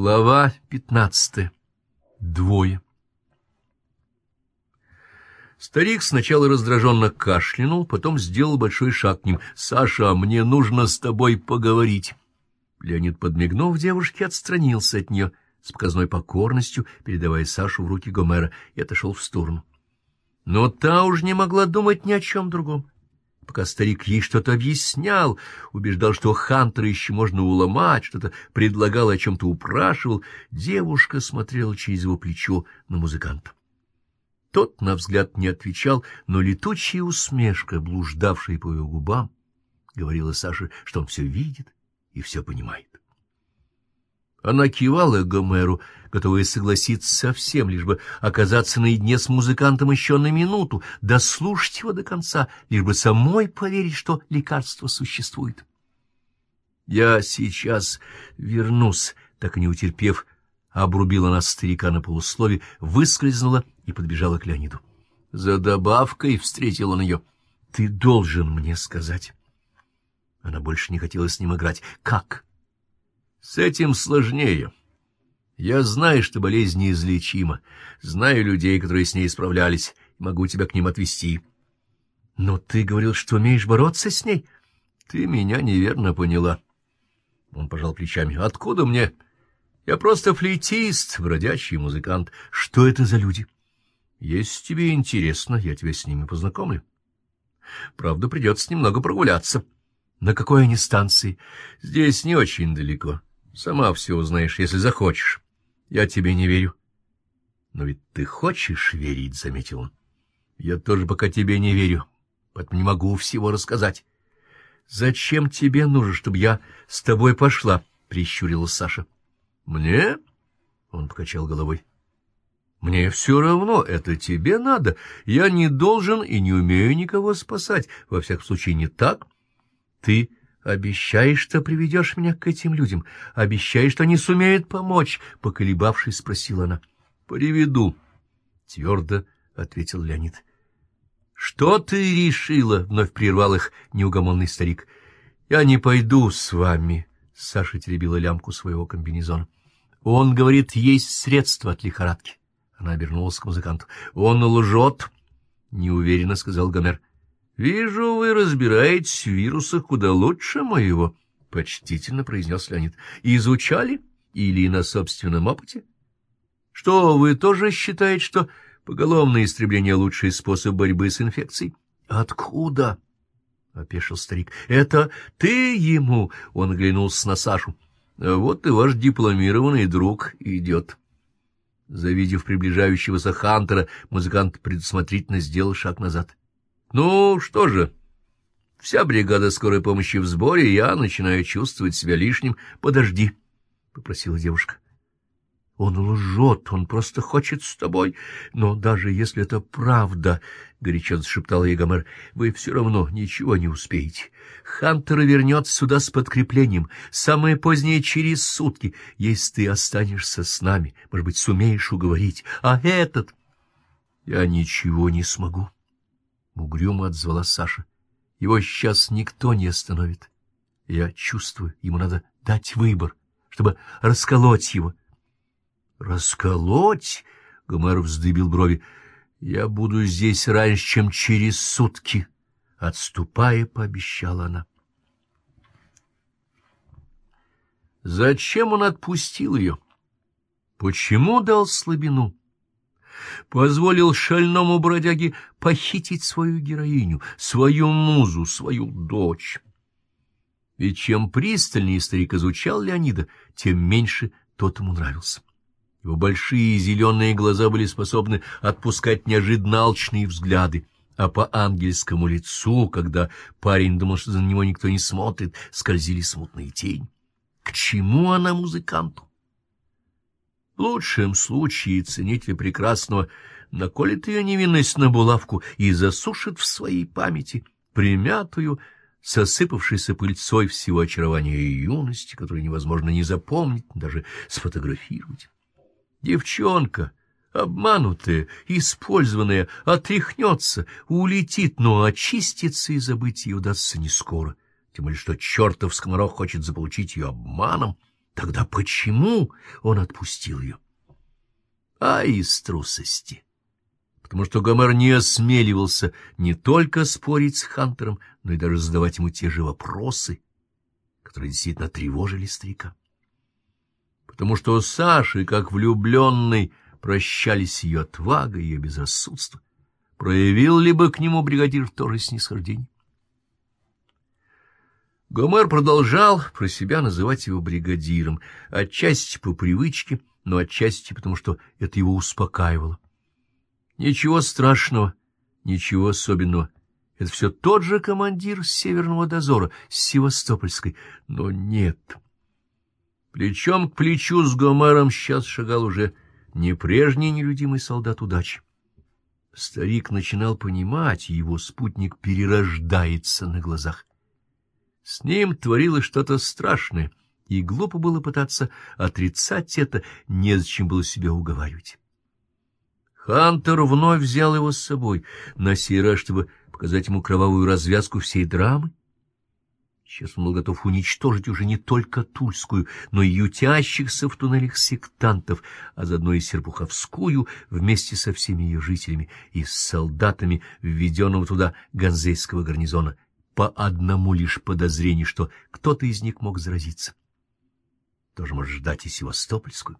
Глава пятнадцатая. Двое. Старик сначала раздраженно кашлянул, потом сделал большой шаг к ним. — Саша, мне нужно с тобой поговорить. Леонид, подмигнув девушке, отстранился от нее с показной покорностью, передавая Сашу в руки Гомера, и отошел в сторону. Но та уж не могла думать ни о чем другом. Пока старик ей что-то объяснял, убеждал, что Хантера еще можно уломать, что-то предлагал, о чем-то упрашивал, девушка смотрела через его плечо на музыканта. Тот, на взгляд, не отвечал, но летучая усмешка, блуждавшая по его губам, говорила Саше, что он все видит и все понимает. Она кивала Гомеру, готовая согласиться со всем, лишь бы оказаться наедине с музыкантом еще на минуту, дослушать его до конца, лишь бы самой поверить, что лекарство существует. «Я сейчас вернусь», — так и не утерпев, обрубила нас старика на полуслове, выскользнула и подбежала к Леониду. За добавкой встретил он ее. «Ты должен мне сказать». Она больше не хотела с ним играть. «Как?» С этим сложнее. Я знаю, что болезнь неизлечима, знаю людей, которые с ней справлялись, могу тебя к ним отвезти. Но ты говорил, что умеешь бороться с ней? Ты меня неверно поняла. Он пожал плечами. Откуда мне? Я просто флейтист, бродячий музыкант. Что это за люди? Если тебе интересно, я тебя с ними познакомлю. Правда, придется немного прогуляться. На какой они станции? Здесь не очень далеко. Сама все узнаешь, если захочешь. Я тебе не верю. Но ведь ты хочешь верить, — заметил он. Я тоже пока тебе не верю, поэтому не могу всего рассказать. Зачем тебе нужно, чтобы я с тобой пошла? — прищурилась Саша. Мне? — он покачал головой. Мне все равно, это тебе надо. Я не должен и не умею никого спасать. Во всяком случае, не так. Ты Обещаешь, что приведешь меня к этим людям? Обещаешь, что они сумеют помочь? Поколебавшись, спросила она. — Приведу, — твердо ответил Леонид. — Что ты решила? — вновь прервал их неугомонный старик. — Я не пойду с вами, — Саша теребила лямку своего комбинезона. — Он говорит, есть средства от лихорадки. Она обернулась к музыканту. — Он лжет, — неуверенно сказал Гомер. — Вижу, вы разбираетесь в вирусах куда лучше моего, — почтительно произнес Леонид. — Изучали или на собственном опыте? — Что, вы тоже считаете, что поголовное истребление — лучший способ борьбы с инфекцией? — Откуда? — опешил старик. — Это ты ему? — он оглянулся на Сашу. — Вот и ваш дипломированный друг идет. Завидев приближающегося Хантера, музыкант предусмотрительно сделал шаг назад. Ну, что же, вся бригада скорой помощи в сборе, я начинаю чувствовать себя лишним. Подожди, — попросила девушка. Он лжет, он просто хочет с тобой. Но даже если это правда, — горячо зашептал ей вы все равно ничего не успеете. Хантер вернется сюда с подкреплением, самое позднее через сутки. Если ты останешься с нами, может быть, сумеешь уговорить. А этот... Я ничего не смогу. Угрюмо отзвала Саша. Его сейчас никто не остановит. Я чувствую, ему надо дать выбор, чтобы расколоть его. Расколоть? Гомер вздыбил брови. Я буду здесь раньше, чем через сутки. Отступая, пообещала она. Зачем он отпустил ее? Почему дал слабину? Позволил шальному бродяге похитить свою героиню, свою музу, свою дочь. И чем пристальнее старик изучал Леонида, тем меньше тот ему нравился. Его большие зеленые глаза были способны отпускать неожиданно алчные взгляды, а по ангельскому лицу, когда парень думал, что за него никто не смотрит, скользили смутные тени. К чему она музыканту? В лучшем случае ценитель прекрасного наколет ее невинность на булавку и засушит в своей памяти примятую, сосыпавшейся пыльцой всего очарования юности, которую невозможно ни запомнить, даже сфотографировать. Девчонка, обманутая, использованная, отряхнется, улетит, но очиститься и забыть ее удастся не скоро, тем более что чертов скоморох хочет заполучить ее обманом, Тогда почему он отпустил ее? А из трусости. Потому что Гомер не осмеливался не только спорить с Хантером, но и даже задавать ему те же вопросы, которые действительно тревожили старика. Потому что Саши, как влюбленный, прощались ее отвагой, ее безрассудством. Проявил ли бы к нему бригадир тоже снисхождение? Гомер продолжал про себя называть его бригадиром, отчасти по привычке, но отчасти потому, что это его успокаивало. Ничего страшного, ничего особенного. Это все тот же командир Северного дозора, с Севастопольской, но нет. Плечом к плечу с Гомером сейчас шагал уже не прежний нелюдимый солдат удачи. Старик начинал понимать, его спутник перерождается на глазах. С ним творилось что-то страшное, и глупо было пытаться отрицать это, незачем было себя уговаривать. Хантер вновь взял его с собой, на сей раз, чтобы показать ему кровавую развязку всей драмы. Сейчас он был готов уничтожить уже не только Тульскую, но и ютящихся в туннелях сектантов, а заодно и Серпуховскую вместе со всеми ее жителями и с солдатами введенного туда ганзейского гарнизона — по одному лишь подозрению, что кто-то из них мог заразиться. Тоже может ждать и Севастопольскую.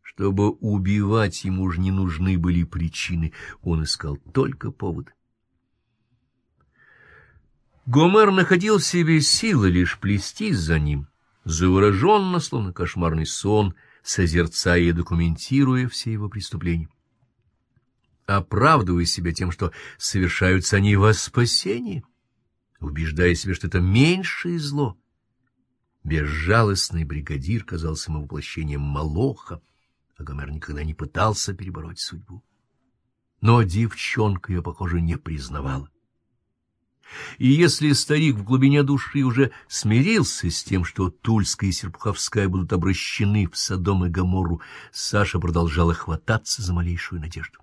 Чтобы убивать ему уж не нужны были причины, он искал только повод. Гомер находил в себе силы лишь плестись за ним, завороженно, словно кошмарный сон, созерцая и документируя все его преступления оправдывая себя тем, что совершаются они во спасение убеждая себя, что это меньшее зло. Безжалостный бригадир казался ему воплощением Молоха, а Гомер никогда не пытался перебороть судьбу. Но девчонка ее, похоже, не признавала. И если старик в глубине души уже смирился с тем, что Тульская и Серпуховская будут обращены в Содом и Гоморру, Саша продолжала хвататься за малейшую надежду.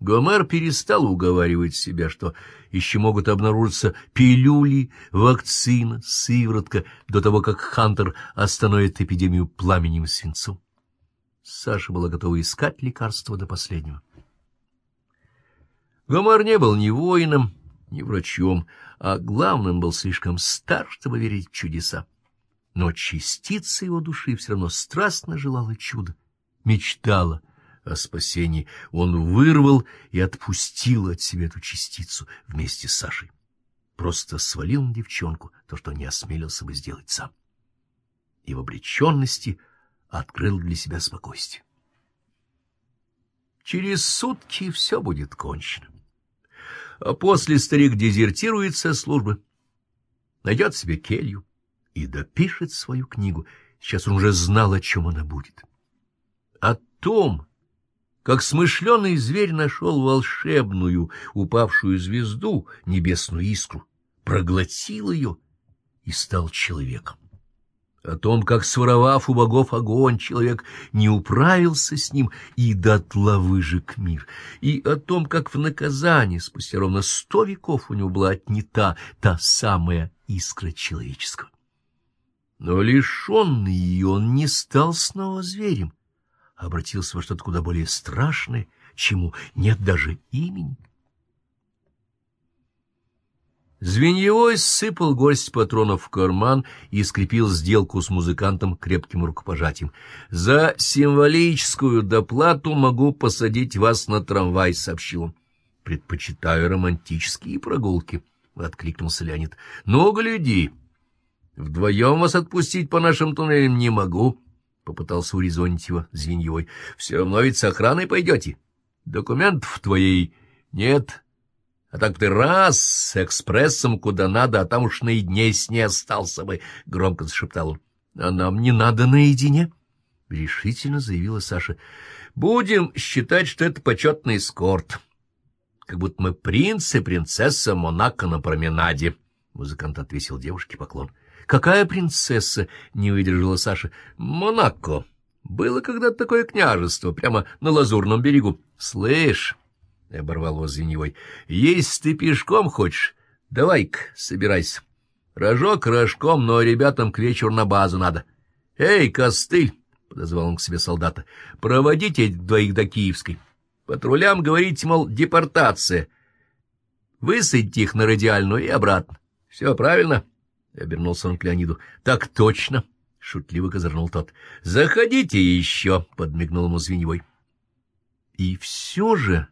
Гомер перестал уговаривать себя, что еще могут обнаружиться пилюли, вакцина, сыворотка, до того, как Хантер остановит эпидемию пламенем свинцом. Саша была готова искать лекарства до последнего. Гомер не был ни воином, ни врачом, а главным был слишком стар, чтобы верить в чудеса. Но частица его души все равно страстно желала чуда, мечтала — о спасении, он вырвал и отпустил от себя эту частицу вместе с Сашей. Просто свалил на девчонку то, что не осмелился бы сделать сам. И в обреченности открыл для себя спокойствие. Через сутки все будет кончено. А после старик дезертирует со службы, найдет себе келью и допишет свою книгу. Сейчас он уже знал, о чем она будет. О том, как смышленый зверь нашел волшебную, упавшую звезду, небесную искру, проглотил ее и стал человеком. О том, как, своровав у богов огонь, человек не управился с ним и дотла выжег мир, и о том, как в наказании спустя ровно сто веков у него была отнята та самая искра человеческого. Но лишенный ее он не стал снова зверем, обратился во что-то куда более страшное, чему нет даже имени. Звеньевой сыпал горсть патронов в карман и скрепил сделку с музыкантом крепким рукопожатием. «За символическую доплату могу посадить вас на трамвай», — сообщил он. «Предпочитаю романтические прогулки», — откликнулся Леонид. «Ну, гляди, вдвоем вас отпустить по нашим туннелям не могу». — попытался урезонить его Звеньевой. — Все равно ведь с охраной пойдете. Документов твоей нет. А так ты раз с экспрессом куда надо, а там уж наедине с ней остался бы, — громко зашептал он. — А нам не надо наедине, — решительно заявила Саша. — Будем считать, что это почетный эскорт. Как будто мы принц и принцесса Монако на променаде. Музыкант отвесил девушке поклон. — Какая принцесса? — не выдержала Саша. — Монако. Было когда-то такое княжество, прямо на Лазурном берегу. — Слышь, — оборвал его Звеневой, — если ты пешком хочешь, давай-ка собирайся. Рожок рожком, но ребятам к вечеру на базу надо. Эй, костыль! — подозвал он к себе солдата. — Проводите двоих до Киевской. Патрулям говорите, мол, депортация. Высадите их на радиальную и обратно. Все правильно? — обернулся он к Леониду. — Так точно! — шутливо козырнул тот. — Заходите еще! — подмигнул ему Звеневой. И все же...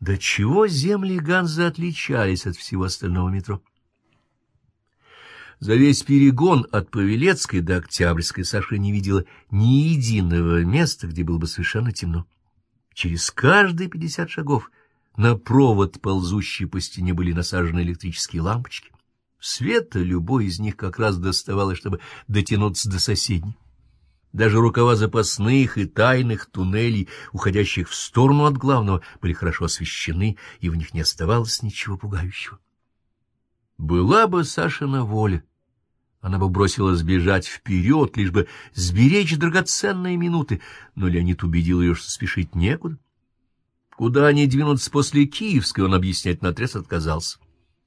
До чего земли Ганзы отличались от всего остального метро? За весь перегон от Павелецкой до Октябрьской Саша не видела ни единого места, где было бы совершенно темно. Через каждые пятьдесят шагов на провод, ползущий по стене, были насажены электрические лампочки. Света любой из них как раз доставалось, чтобы дотянуться до соседней. Даже рукава запасных и тайных туннелей, уходящих в сторону от главного, были хорошо освещены, и в них не оставалось ничего пугающего. Была бы Саша на воле, она бы бросилась бежать вперед, лишь бы сберечь драгоценные минуты, но Леонид убедил ее, что спешить некуда. Куда они двинутся после Киевской, он объяснять наотрез отказался.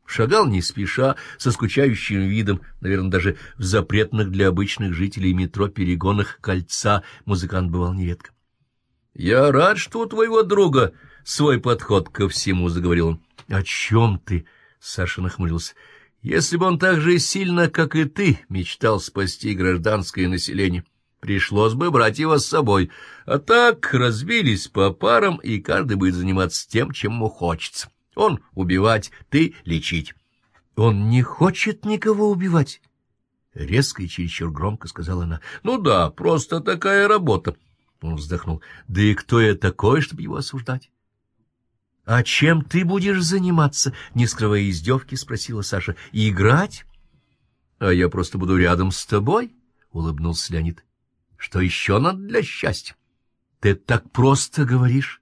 Шагал не спеша, со скучающим видом, наверное, даже в запретных для обычных жителей метро перегонах кольца музыкант бывал нередко. — Я рад, что у твоего друга свой подход ко всему, — заговорил он. — О чем ты? — Саша нахмурился. — Если бы он так же сильно, как и ты, мечтал спасти гражданское население, пришлось бы брать его с собой. А так разбились по парам, и каждый будет заниматься тем, чем ему хочется. Он убивать, ты лечить. Он не хочет никого убивать. Резко и чересчур громко сказала она. Ну да, просто такая работа. Он вздохнул. Да и кто я такой, чтобы его осуждать? — А чем ты будешь заниматься? — не скрывая издевки, спросила Саша. — Играть? — А я просто буду рядом с тобой, — улыбнулся Леонид. — Что еще надо для счастья? — Ты так просто говоришь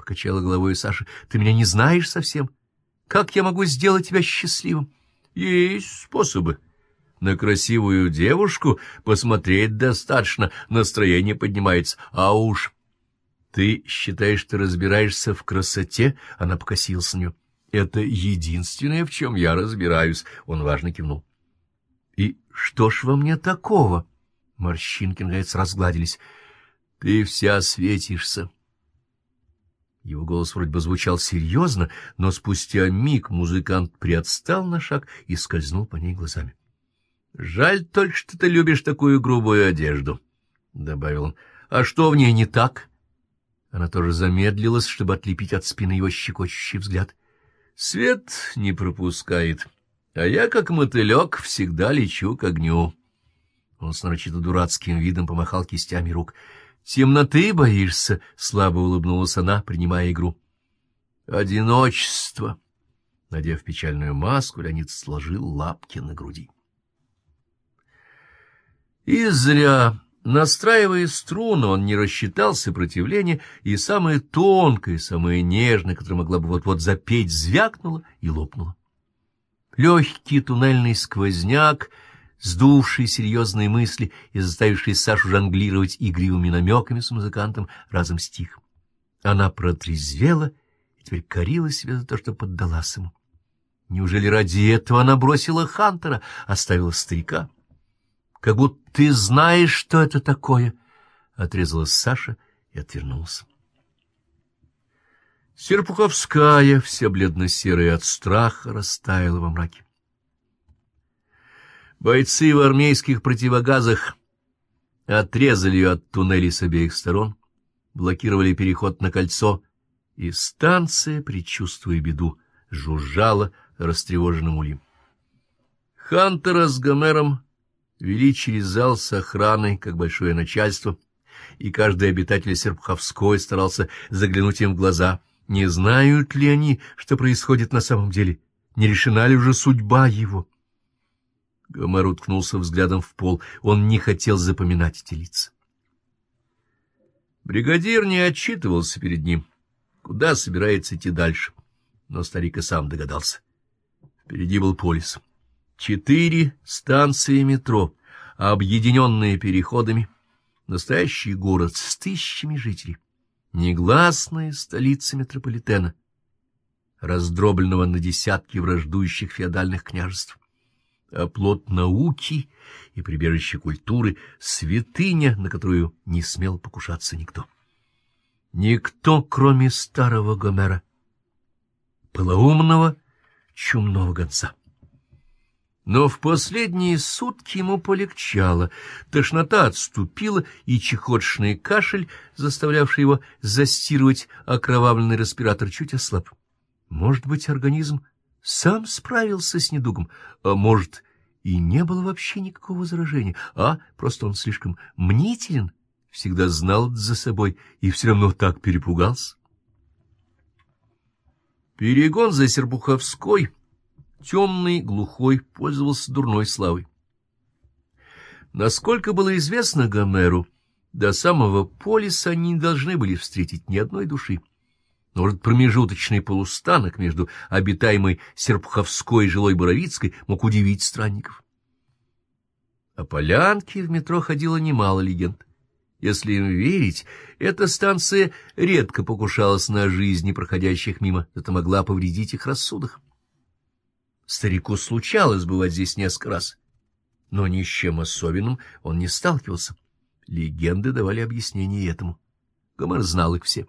покачала головой Саша. — Ты меня не знаешь совсем. Как я могу сделать тебя счастливым? — Есть способы. На красивую девушку посмотреть достаточно, настроение поднимается. А уж... Ты считаешь, ты разбираешься в красоте? Она покосилась на нее. Это единственное, в чем я разбираюсь. Он важно кивнул. И что ж во мне такого? Морщинки, наконец, разгладились. Ты вся светишься. Его голос вроде бы звучал серьезно, но спустя миг музыкант приотстал на шаг и скользнул по ней глазами. — Жаль только, что ты любишь такую грубую одежду, — добавил он. — А что в ней не так? Она тоже замедлилась, чтобы отлепить от спины его щекочущий взгляд. — Свет не пропускает, а я, как мотылек, всегда лечу к огню. Он с нарочито дурацким видом помахал кистями рук —— Темноты боишься? — слабо улыбнулась она, принимая игру. — Одиночество. Надев печальную маску, Леонид сложил лапки на груди. И зря, настраивая струну, он не рассчитал сопротивление, и самое тонкое, самое нежное, которое могла бы вот-вот запеть, звякнуло и лопнуло. Легкий туннельный сквозняк — сдувший серьезные мысли и заставивший Сашу жонглировать игривыми намеками с музыкантом, разом стих. Она протрезвела и теперь корила себя за то, что поддалась ему. Неужели ради этого она бросила Хантера, оставила старика? — Как будто ты знаешь, что это такое, — отрезалась Саша и отвернулся. Серпуховская, вся бледно-серая от страха, растаяла во мраке. Бойцы в армейских противогазах отрезали ее от туннелей с обеих сторон, блокировали переход на кольцо, и станция, предчувствуя беду, жужжала растревоженным ульем. Хантера с Гомером вели через зал с охраной, как большое начальство, и каждый обитатель Серпуховской старался заглянуть им в глаза. Не знают ли они, что происходит на самом деле? Не решена ли уже судьба его? Гомер уткнулся взглядом в пол. Он не хотел запоминать эти лица. Бригадир не отчитывался перед ним, куда собирается идти дальше, но старик и сам догадался. Впереди был полис. Четыре станции метро, объединенные переходами, настоящий город с тысячами жителей, негласная столица метрополитена, раздробленного на десятки враждующих феодальных княжеств. Оплот науки и прибежище культуры, святыня, на которую не смел покушаться никто. Никто, кроме старого Гомера, полоумного чумного гонца. Но в последние сутки ему полегчало, тошнота отступила, и чехотшный кашель, заставлявший его застирывать окровавленный респиратор, чуть ослаб. Может быть, организм сам справился с недугом, а может, и не было вообще никакого возражения, а просто он слишком мнителен, всегда знал за собой и все равно так перепугался. Перегон за Серпуховской, темный, глухой, пользовался дурной славой. Насколько было известно Гомеру, до самого полиса они не должны были встретить ни одной души. Может, промежуточный полустанок между обитаемой Серпуховской и жилой Боровицкой мог удивить странников. О полянке в метро ходило немало легенд. Если им верить, эта станция редко покушалась на жизни проходящих мимо, это могла повредить их рассудок. Старику случалось бывать здесь несколько раз, но ни с чем особенным он не сталкивался. Легенды давали объяснение этому. Гомер знал их все.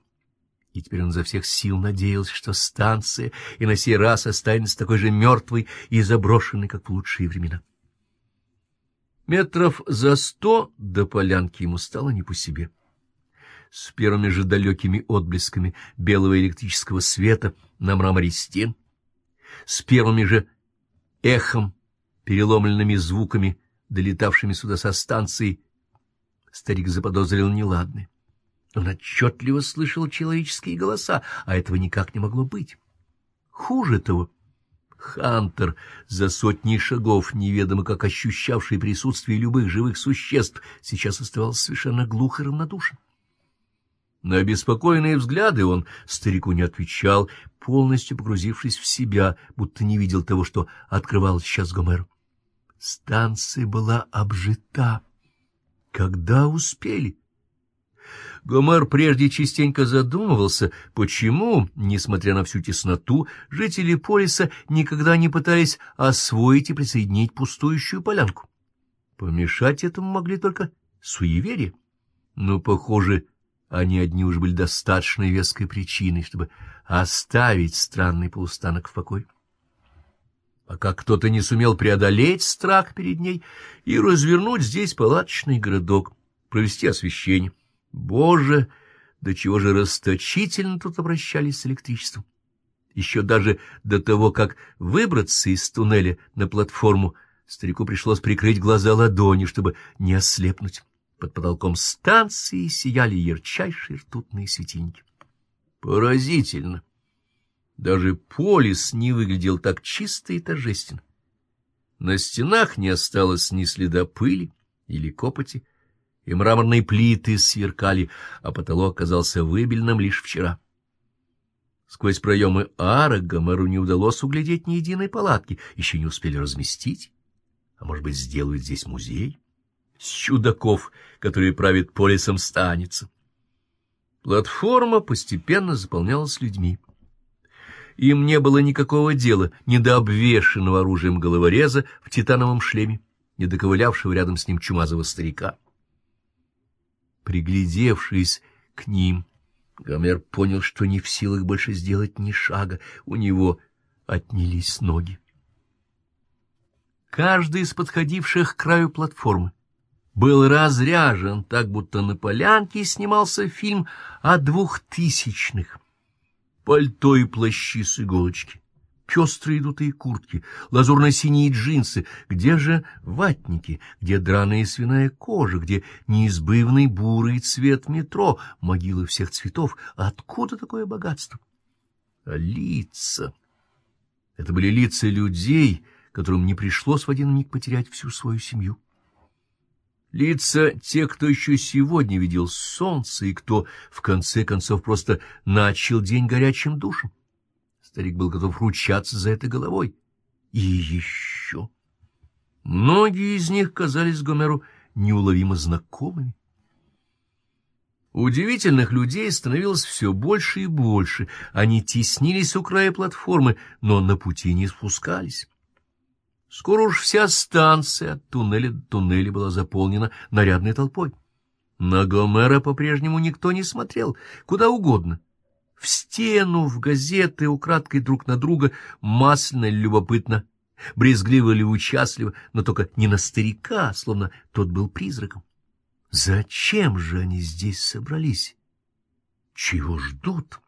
И теперь он изо всех сил надеялся, что станция и на сей раз останется такой же мертвой и заброшенной, как в лучшие времена. Метров за сто до полянки ему стало не по себе. С первыми же далекими отблесками белого электрического света на мраморе стен, с первыми же эхом, переломленными звуками, долетавшими сюда со станции, старик заподозрил неладное. Он отчетливо слышал человеческие голоса, а этого никак не могло быть. Хуже того, Хантер, за сотни шагов, неведомо как ощущавший присутствие любых живых существ, сейчас оставался совершенно глух и равнодушен. На обеспокоенные взгляды он старику не отвечал, полностью погрузившись в себя, будто не видел того, что открывал сейчас Гомер. Станция была обжита. Когда успели? Гомер прежде частенько задумывался, почему, несмотря на всю тесноту, жители полиса никогда не пытались освоить и присоединить пустующую полянку. Помешать этому могли только суеверия. Но, похоже, они одни уж были достаточно веской причиной, чтобы оставить странный полустанок в покое. Пока кто-то не сумел преодолеть страх перед ней и развернуть здесь палаточный городок, провести освещение. Боже, до чего же расточительно тут обращались с электричеством! Еще даже до того, как выбраться из туннеля на платформу, старику пришлось прикрыть глаза ладонью, чтобы не ослепнуть. Под потолком станции сияли ярчайшие ртутные светильники. Поразительно! Даже полис не выглядел так чисто и торжественно. На стенах не осталось ни следа пыли или копоти, и мраморные плиты сверкали, а потолок казался выбеленным лишь вчера. Сквозь проемы арок Гомеру не удалось углядеть ни единой палатки, еще не успели разместить. А может быть, сделают здесь музей? С чудаков, которые правят полисом, станется. Платформа постепенно заполнялась людьми. Им не было никакого дела ни до обвешанного оружием головореза в титановом шлеме, ни до ковылявшего рядом с ним чумазого старика. Приглядевшись к ним, Гомер понял, что не в силах больше сделать ни шага, у него отнялись ноги. Каждый из подходивших к краю платформы был разряжен, так будто на полянке снимался фильм о двухтысячных. Пальто и плащи с иголочки, пестрые дутые куртки, лазурно-синие джинсы, где же ватники, где драная свиная кожа, где неизбывный бурый цвет метро, могилы всех цветов, откуда такое богатство? А лица... Это были лица людей, которым не пришлось в один миг потерять всю свою семью. Лица тех, кто еще сегодня видел солнце и кто, в конце концов, просто начал день горячим душем. Старик был готов ручаться за это головой. И еще... Многие из них казались Гомеру неуловимо знакомыми. Удивительных людей становилось все больше и больше. Они теснились у края платформы, но на пути не спускались. Скоро уж вся станция от туннеля до туннеля была заполнена нарядной толпой. На Гомера по-прежнему никто не смотрел, куда угодно. В стену, в газеты, украдкой друг на друга, масляно любопытно, брезгливо или участливо, но только не на старика, словно тот был призраком. Зачем же они здесь собрались? Чего ждут?